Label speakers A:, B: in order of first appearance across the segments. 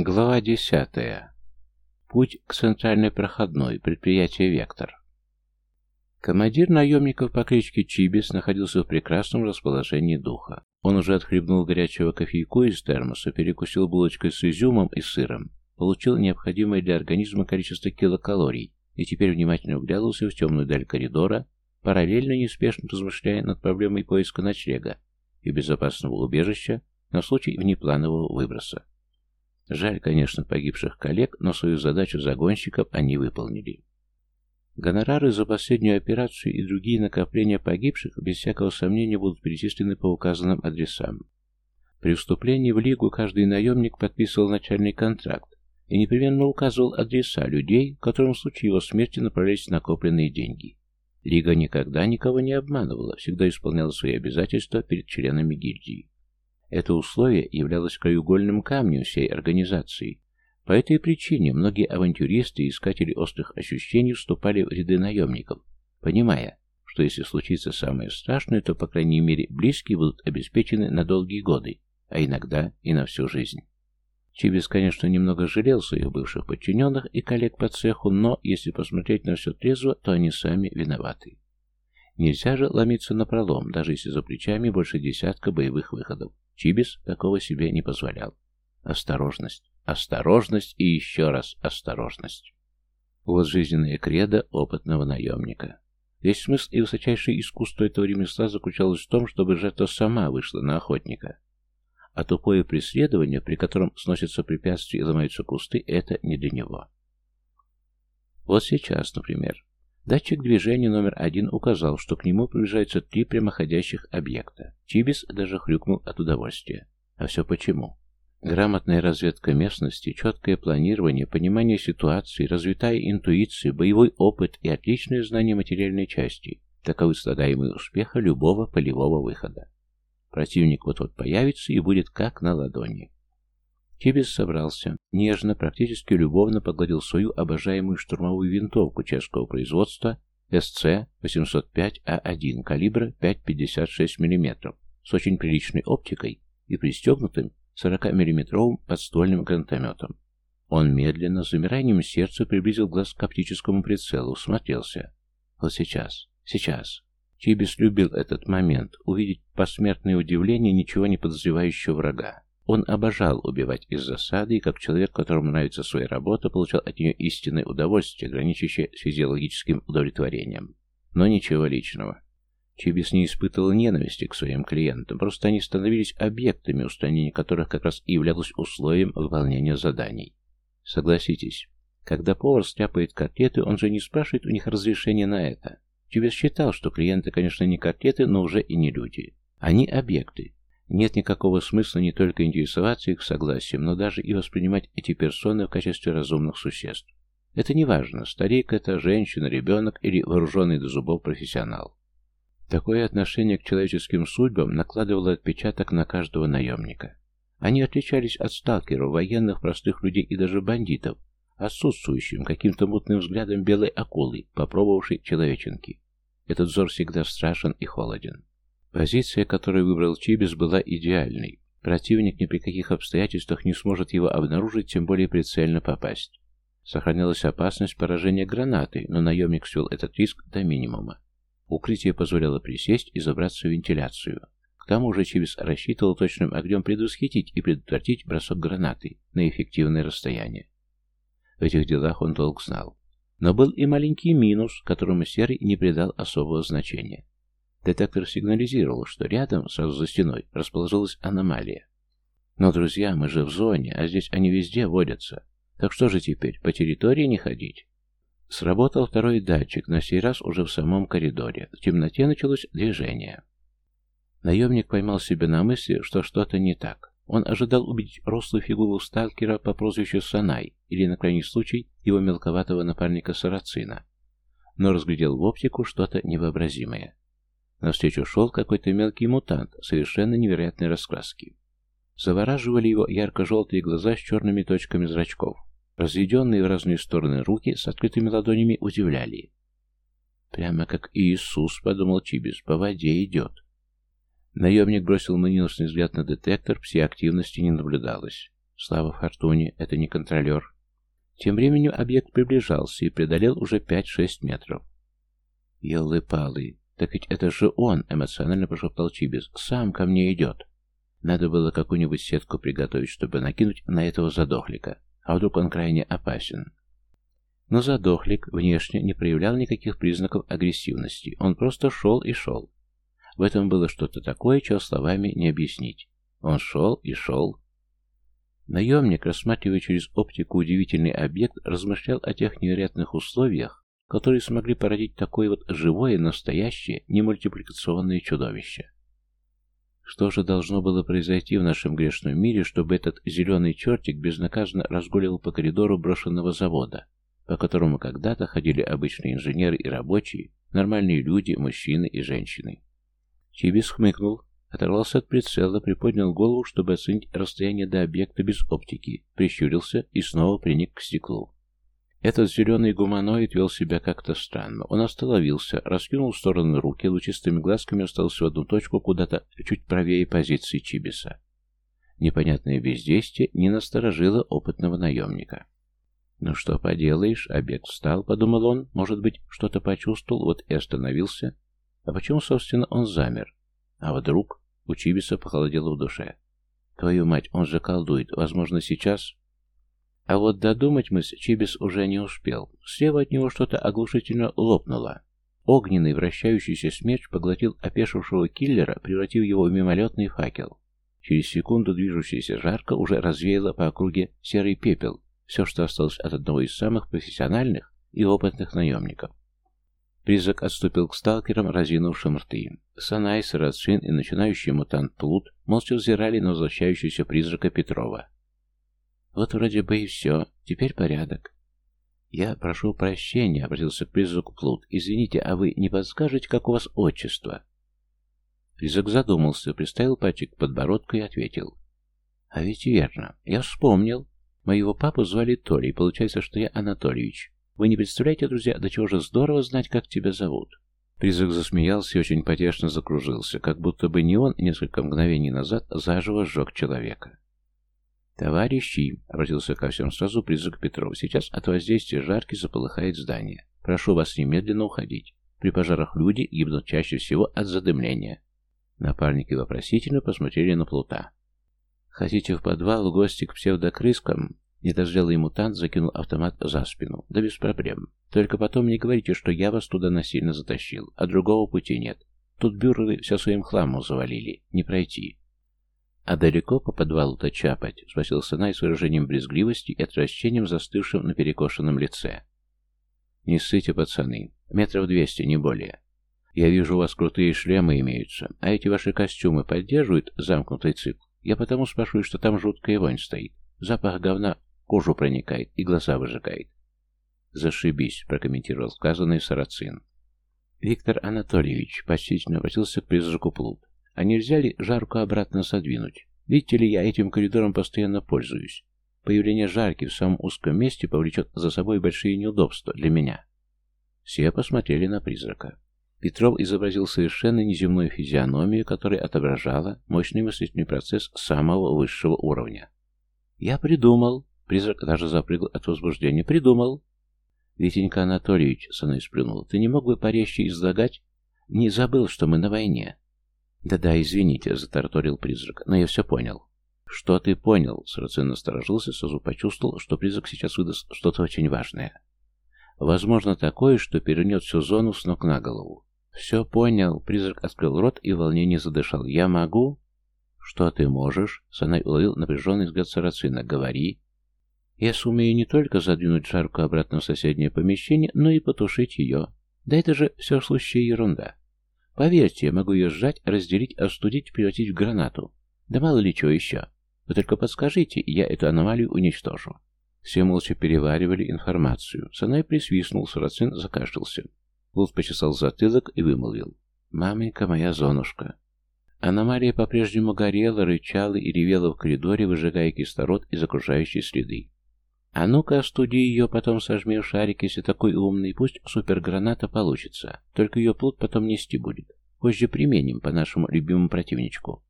A: Глава десятая. Путь к центральной проходной. Предприятие «Вектор». Командир наемников по кличке Чибис находился в прекрасном расположении духа. Он уже отхлебнул горячего кофейку из термоса, перекусил булочкой с изюмом и сыром, получил необходимое для организма количество килокалорий и теперь внимательно вглядывался в темную даль коридора, параллельно неспешно размышляя над проблемой поиска ночлега и безопасного убежища на случай внепланового выброса. Жаль, конечно, погибших коллег, но свою задачу загонщиков они выполнили. Гонорары за последнюю операцию и другие накопления погибших без всякого сомнения будут перечислены по указанным адресам. При вступлении в Лигу каждый наемник подписывал начальный контракт и непременно указывал адреса людей, которым в случае его смерти направлялись накопленные деньги. Лига никогда никого не обманывала, всегда исполняла свои обязательства перед членами гильдии. Это условие являлось краеугольным камнем всей организации. По этой причине многие авантюристы и искатели острых ощущений вступали в ряды наемников, понимая, что если случится самое страшное, то, по крайней мере, близкие будут обеспечены на долгие годы, а иногда и на всю жизнь. Чибис, конечно, немного жалел своих бывших подчиненных и коллег по цеху, но, если посмотреть на все трезво, то они сами виноваты. Нельзя же ломиться на пролом, даже если за плечами больше десятка боевых выходов. Чибис такого себе не позволял. Осторожность, осторожность и еще раз осторожность. Вот жизненная кредо опытного наемника. Весь смысл и высочайшее искусство этого ремесла заключалось в том, чтобы жертва сама вышла на охотника. А тупое преследование, при котором сносятся препятствия и ломаются кусты, это не для него. Вот сейчас, например, Датчик движения номер один указал, что к нему приближаются три прямоходящих объекта. Чибис даже хрюкнул от удовольствия. А все почему? Грамотная разведка местности, четкое планирование, понимание ситуации, развитая интуиция, боевой опыт и отличное знание материальной части – таковы стадаемые успеха любого полевого выхода. Противник вот-вот появится и будет как на ладони. Чибис собрался, нежно, практически любовно погладил свою обожаемую штурмовую винтовку чешского производства СЦ-805А1 калибра 5,56 мм с очень приличной оптикой и пристегнутым 40-мм подствольным гранатометом. Он медленно, с замиранием сердца, приблизил глаз к оптическому прицелу, смотрелся. Вот сейчас, сейчас. Чибис любил этот момент, увидеть посмертное удивление ничего не подозревающего врага. Он обожал убивать из засады, и как человек, которому нравится своя работа, получал от нее истинное удовольствие, граничащее с физиологическим удовлетворением. Но ничего личного. Чибис не испытывал ненависти к своим клиентам, просто они становились объектами, устранение которых как раз и являлось условием выполнения заданий. Согласитесь, когда повар стряпает котлеты, он же не спрашивает у них разрешения на это. Чибис считал, что клиенты, конечно, не котлеты, но уже и не люди. Они объекты, нет никакого смысла не только интересоваться их согласием, но даже и воспринимать эти персоны в качестве разумных существ. Это не важно, старик это, женщина, ребенок или вооруженный до зубов профессионал. Такое отношение к человеческим судьбам накладывало отпечаток на каждого наемника. Они отличались от сталкеров, военных, простых людей и даже бандитов, отсутствующим каким-то мутным взглядом белой акулы, попробовавшей человеченки. Этот взор всегда страшен и холоден. Позиция, которую выбрал Чибис, была идеальной. Противник ни при каких обстоятельствах не сможет его обнаружить, тем более прицельно попасть. Сохранялась опасность поражения гранатой, но наемник свел этот риск до минимума. Укрытие позволяло присесть и забраться в вентиляцию. К тому же Чибис рассчитывал точным огнем предвосхитить и предотвратить бросок гранаты на эффективное расстояние. В этих делах он долг знал. Но был и маленький минус, которому Серый не придал особого значения. Детектор сигнализировал, что рядом, сразу за стеной, расположилась аномалия. Но, друзья, мы же в зоне, а здесь они везде водятся. Так что же теперь, по территории не ходить? Сработал второй датчик, на сей раз уже в самом коридоре. В темноте началось движение. Наемник поймал себя на мысли, что что-то не так. Он ожидал увидеть рослую фигуру сталкера по прозвищу Санай, или, на крайний случай, его мелковатого напарника Сарацина. Но разглядел в оптику что-то невообразимое. Навстречу шел какой-то мелкий мутант совершенно невероятной раскраски. Завораживали его ярко-желтые глаза с черными точками зрачков. Разведенные в разные стороны руки с открытыми ладонями удивляли. «Прямо как Иисус», — подумал Чибис, — «по воде идет». Наемник бросил манилосный взгляд на детектор, все активности не наблюдалось. Слава Фортуне, это не контролер. Тем временем объект приближался и преодолел уже 5-6 метров. «Елы-палы, так ведь это же он!» — эмоционально прошептал Чибис. «Сам ко мне идет!» Надо было какую-нибудь сетку приготовить, чтобы накинуть на этого задохлика. А вдруг он крайне опасен? Но задохлик внешне не проявлял никаких признаков агрессивности. Он просто шел и шел. В этом было что-то такое, чего словами не объяснить. Он шел и шел. Наемник, рассматривая через оптику удивительный объект, размышлял о тех невероятных условиях, которые смогли породить такое вот живое, настоящее, немультипликационное чудовище. Что же должно было произойти в нашем грешном мире, чтобы этот зеленый чертик безнаказанно разгуливал по коридору брошенного завода, по которому когда-то ходили обычные инженеры и рабочие, нормальные люди, мужчины и женщины? Чибис хмыкнул, оторвался от прицела, приподнял голову, чтобы оценить расстояние до объекта без оптики, прищурился и снова приник к стеклу. Этот зеленый гуманоид вел себя как-то странно. Он остановился, раскинул в стороны руки, лучистыми глазками остался в одну точку куда-то чуть правее позиции Чибиса. Непонятное бездействие не насторожило опытного наемника. «Ну что поделаешь, объект встал», — подумал он, может быть, что-то почувствовал, вот и остановился. А почему, собственно, он замер? А вдруг у Чибиса похолодело в душе. «Твою мать, он же колдует, возможно, сейчас...» А вот додумать мы с Чибис уже не успел. Слева от него что-то оглушительно лопнуло. Огненный вращающийся смерч поглотил опешившего киллера, превратив его в мимолетный факел. Через секунду движущаяся жарко уже развеяла по округе серый пепел, все, что осталось от одного из самых профессиональных и опытных наемников. Призрак отступил к сталкерам, разинувшим рты. Санай, Сарацин и начинающий мутант Плут молча взирали на возвращающегося призрака Петрова. Вот вроде бы и все. Теперь порядок. Я прошу прощения, обратился к призраку Плут. Извините, а вы не подскажете, как у вас отчество? Призрак задумался, приставил пальчик к подбородку и ответил. А ведь верно. Я вспомнил. Моего папу звали Толей. Получается, что я Анатольевич. Вы не представляете, друзья, до чего же здорово знать, как тебя зовут. Призрак засмеялся и очень потешно закружился, как будто бы не он несколько мгновений назад заживо сжег человека. «Товарищи!» — обратился ко всем сразу призрак Петров. «Сейчас от воздействия жарки заполыхает здание. Прошу вас немедленно уходить. При пожарах люди гибнут чаще всего от задымления». Напарники вопросительно посмотрели на Плута. «Хотите в подвал, гости к псевдокрыскам?» Недозрелый мутант закинул автомат за спину. «Да без проблем. Только потом не говорите, что я вас туда насильно затащил, а другого пути нет. Тут бюреры все своим хламом завалили. Не пройти. «А далеко по подвалу-то чапать?» — спросил Санай с выражением брезгливости и отвращением, застывшим на перекошенном лице. «Не ссыте, пацаны. Метров двести, не более. Я вижу, у вас крутые шлемы имеются, а эти ваши костюмы поддерживают замкнутый цикл. Я потому спрашиваю, что там жуткая вонь стоит. Запах говна кожу проникает и глаза выжигает». «Зашибись», — прокомментировал сказанный Сарацин. Виктор Анатольевич почтительно обратился к призраку Плут. А нельзя ли жарку обратно задвинуть? Видите ли, я этим коридором постоянно пользуюсь. Появление жарки в самом узком месте повлечет за собой большие неудобства для меня. Все посмотрели на призрака. Петров изобразил совершенно неземную физиономию, которая отображала мощный мыслительный процесс самого высшего уровня. «Я придумал!» Призрак даже запрыгал от возбуждения. «Придумал!» «Витенька Анатольевич», — Саной сплюнул, — «ты не мог бы порезче излагать?» «Не забыл, что мы на войне. «Да-да, извините», — затарторил призрак, — «но я все понял». «Что ты понял?» — Сарацин насторожился, сразу почувствовал, что призрак сейчас выдаст что-то очень важное. Возможно, такое, что перенет всю зону с ног на голову. «Все понял», — призрак открыл рот и в волнении задышал. «Я могу?» «Что ты можешь?» — Санай уловил напряженный взгляд Сарацина. «Говори». «Я сумею не только задвинуть жарку обратно в соседнее помещение, но и потушить ее. Да это же все сущая ерунда. Поверьте, я могу ее сжать, разделить, остудить, превратить в гранату. Да мало ли чего еще. Вы только подскажите, я эту аномалию уничтожу. Все молча переваривали информацию. Санай присвистнул, Сарацин закашлялся. Лут почесал затылок и вымолвил. «Маменька моя зонушка». Аномалия по-прежнему горела, рычала и ревела в коридоре, выжигая кислород из окружающей среды. А ну-ка, остуди ее, потом сожми в шарик, если такой умный, пусть суперграната получится. Только ее плод потом нести будет. Позже применим по нашему любимому противничку.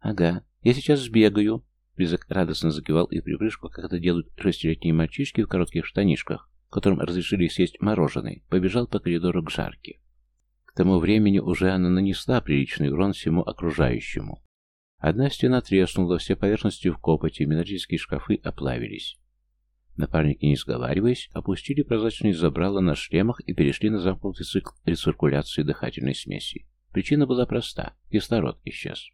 A: Ага, я сейчас сбегаю. Призрак радостно закивал и припрыжку, как это делают шестилетние мальчишки в коротких штанишках, которым разрешили съесть мороженое, побежал по коридору к жарке. К тому времени уже она нанесла приличный урон всему окружающему. Одна стена треснула, все поверхности в копоти, металлические шкафы оплавились. Напарники, не сговариваясь, опустили прозрачные забрала на шлемах и перешли на замкнутый цикл рециркуляции дыхательной смеси. Причина была проста – кислород исчез.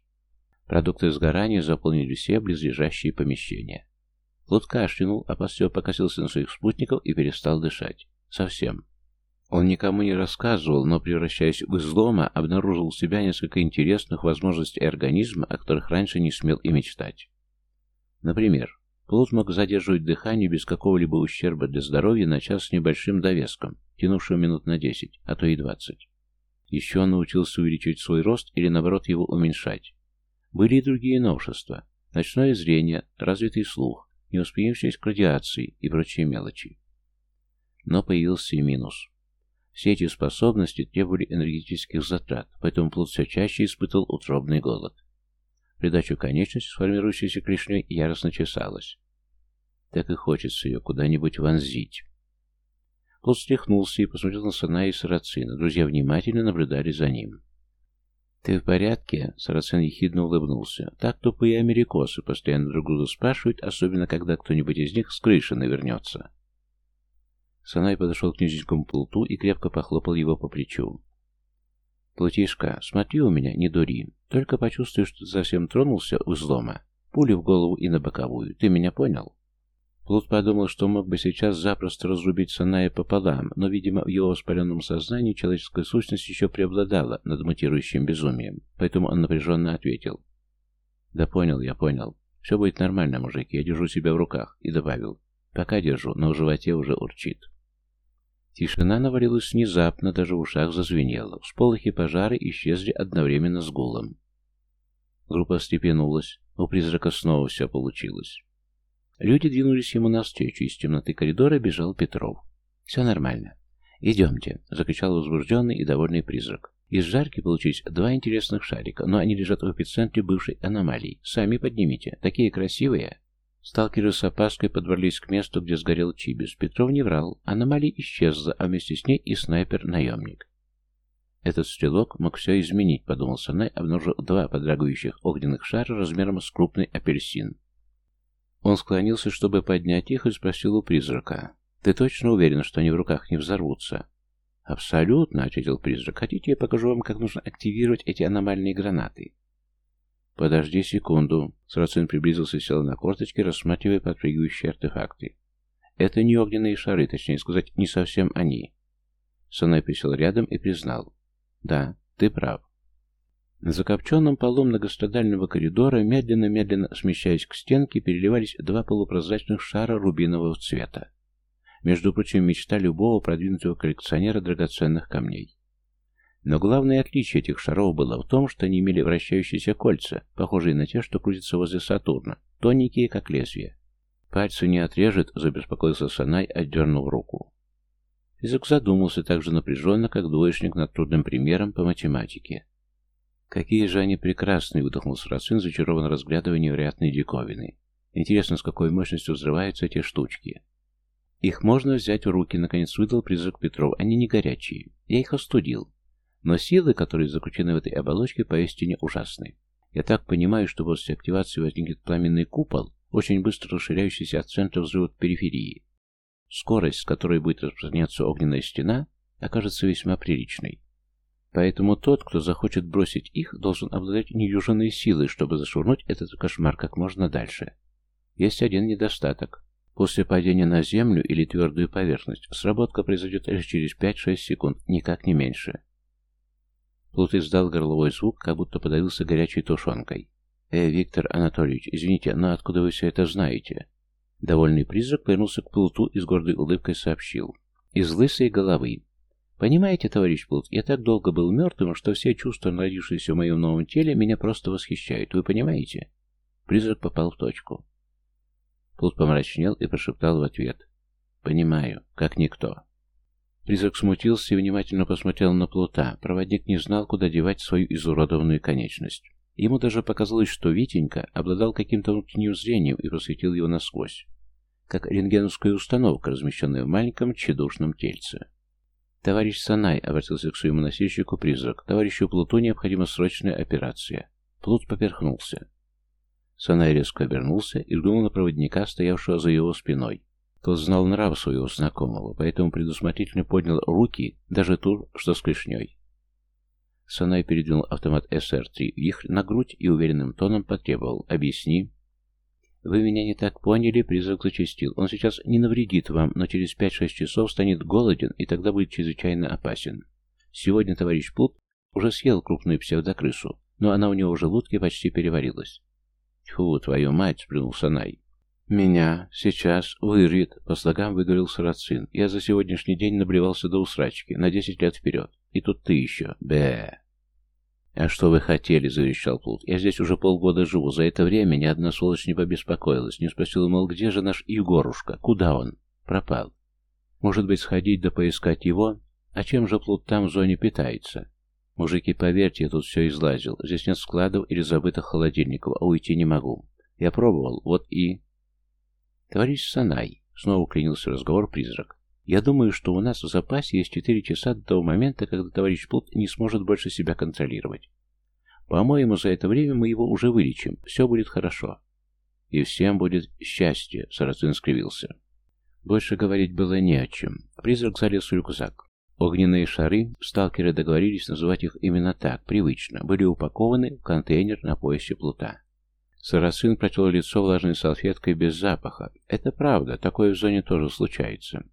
A: Продукты сгорания заполнили все близлежащие помещения. Плут кашлянул, а после покосился на своих спутников и перестал дышать. Совсем. Он никому не рассказывал, но, превращаясь в излома, обнаружил у себя несколько интересных возможностей организма, о которых раньше не смел и мечтать. Например, Плут мог задерживать дыхание без какого-либо ущерба для здоровья на час с небольшим довеском, тянувшим минут на 10, а то и 20. Еще он научился увеличивать свой рост или, наоборот, его уменьшать. Были и другие новшества. Ночное зрение, развитый слух, невосприимчивость к радиации и прочие мелочи. Но появился и минус. Все эти способности требовали энергетических затрат, поэтому Плут все чаще испытывал утробный голод придачу конечности, сформирующейся клешней, яростно чесалась. Так и хочется ее куда-нибудь вонзить. Плод стряхнулся и посмотрел на Сана и Сарацина. Друзья внимательно наблюдали за ним. «Ты в порядке?» — Сарацин ехидно улыбнулся. «Так тупые америкосы постоянно друг друга спрашивают, особенно когда кто-нибудь из них с крыши навернется». Санай подошел к низенькому плуту и крепко похлопал его по плечу. «Плутишка, смотри у меня, не дури. Только почувствуешь, что ты совсем тронулся у взлома. Пули в голову и на боковую. Ты меня понял?» Плут подумал, что мог бы сейчас запросто разрубить Саная пополам, но, видимо, в его воспаленном сознании человеческая сущность еще преобладала над мутирующим безумием, поэтому он напряженно ответил. «Да понял, я понял. Все будет нормально, мужики, я держу себя в руках», и добавил. «Пока держу, но в животе уже урчит». Тишина навалилась внезапно, даже в ушах зазвенела. Всполохи пожары исчезли одновременно с гулом. Группа степенулась. У призрака снова все получилось. Люди двинулись ему навстречу, из темноты коридора бежал Петров. «Все нормально. Идемте», — закричал возбужденный и довольный призрак. Из жарки получились два интересных шарика, но они лежат в эпицентре бывшей аномалии. Сами поднимите. Такие красивые. Сталкеры с опаской подворлись к месту, где сгорел Чибис. Петров не врал. Аномалия исчезла, а вместе с ней и снайпер-наемник. Этот стрелок мог все изменить, подумал Санай, обнаружив два подрагивающих огненных шара размером с крупный апельсин. Он склонился, чтобы поднять их, и спросил у призрака. «Ты точно уверен, что они в руках не взорвутся?» «Абсолютно», — ответил призрак. «Хотите, я покажу вам, как нужно активировать эти аномальные гранаты?» «Подожди секунду». Сарацин приблизился и сел на корточки, рассматривая подпрыгивающие артефакты. «Это не огненные шары, точнее сказать, не совсем они». Санай присел рядом и признал. «Да, ты прав». На закопченном полу многострадального коридора, медленно-медленно смещаясь к стенке, переливались два полупрозрачных шара рубинового цвета. Между прочим, мечта любого продвинутого коллекционера драгоценных камней. Но главное отличие этих шаров было в том, что они имели вращающиеся кольца, похожие на те, что крутятся возле Сатурна, тоненькие, как лезвие. «Пальцы не отрежет», — забеспокоился Санай, отдернув руку. Физик задумался так же напряженно, как двоечник над трудным примером по математике. «Какие же они прекрасные!» — выдохнул Сарацин, зачарованно разглядывая невероятные диковины. «Интересно, с какой мощностью взрываются эти штучки?» «Их можно взять в руки», — наконец выдал призрак Петров. «Они не горячие. Я их остудил. Но силы, которые заключены в этой оболочке, поистине ужасны. Я так понимаю, что после активации возникнет пламенный купол, очень быстро расширяющийся от центра взрыва к периферии. Скорость, с которой будет распространяться огненная стена, окажется весьма приличной. Поэтому тот, кто захочет бросить их, должен обладать недюжинной силой, чтобы зашвырнуть этот кошмар как можно дальше. Есть один недостаток. После падения на землю или твердую поверхность сработка произойдет лишь через 5-6 секунд, никак не меньше. Плут издал горловой звук, как будто подавился горячей тушенкой. «Э, Виктор Анатольевич, извините, но откуда вы все это знаете?» Довольный призрак повернулся к Плуту и с гордой улыбкой сообщил. «Из лысой головы. Понимаете, товарищ Плут, я так долго был мертвым, что все чувства, родившиеся в моем новом теле, меня просто восхищают. Вы понимаете?» Призрак попал в точку. Плут помрачнел и прошептал в ответ. «Понимаю, как никто». Призрак смутился и внимательно посмотрел на Плута. Проводник не знал, куда девать свою изуродованную конечность. Ему даже показалось, что Витенька обладал каким-то внутренним зрением и просветил его насквозь, как рентгеновская установка, размещенная в маленьком тщедушном тельце. «Товарищ Санай», — обратился к своему носильщику призрак, — «товарищу Плуту необходима срочная операция». Плут поперхнулся. Санай резко обернулся и взглянул на проводника, стоявшего за его спиной. Тот знал нрав своего знакомого, поэтому предусмотрительно поднял руки, даже ту, что с клешней. Санай передвинул автомат СР-3 вихрь на грудь и уверенным тоном потребовал «Объясни». «Вы меня не так поняли», — призрак зачастил. «Он сейчас не навредит вам, но через 5-6 часов станет голоден и тогда будет чрезвычайно опасен. Сегодня товарищ Плут уже съел крупную псевдокрысу, но она у него в желудке почти переварилась». «Тьфу, твою мать!» — сплюнул Санай. «Меня сейчас вырвет», — по слогам выговорил Сарацин. «Я за сегодняшний день наблевался до усрачки, на десять лет вперед. И тут ты еще. Бе. «А что вы хотели?» — заверещал Плут. «Я здесь уже полгода живу. За это время ни одна сволочь не побеспокоилась, не спросила, мол, где же наш Егорушка? Куда он?» «Пропал. Может быть, сходить да поискать его? А чем же Плут там в зоне питается?» «Мужики, поверьте, я тут все излазил. Здесь нет складов или забытых холодильников, а уйти не могу. Я пробовал, вот и...» «Товарищ Санай», — снова клянился разговор призрак. Я думаю, что у нас в запасе есть четыре часа до того момента, когда товарищ Плут не сможет больше себя контролировать. По-моему, за это время мы его уже вылечим. Все будет хорошо. И всем будет счастье, Сарацин скривился. Больше говорить было не о чем. Призрак залез в рюкзак. Огненные шары, сталкеры договорились называть их именно так, привычно, были упакованы в контейнер на поясе плута. Сарацин протер лицо влажной салфеткой без запаха. Это правда, такое в зоне тоже случается.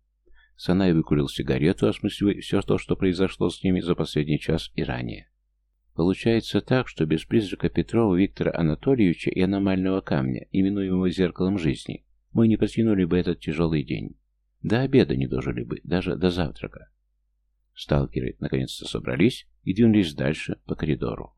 A: Санай выкурил сигарету, осмысливая все то, что произошло с ними за последний час и ранее. Получается так, что без призрака Петрова Виктора Анатольевича и аномального камня, именуемого зеркалом жизни, мы не потянули бы этот тяжелый день. До обеда не дожили бы, даже до завтрака. Сталкеры наконец-то собрались и двинулись дальше по коридору.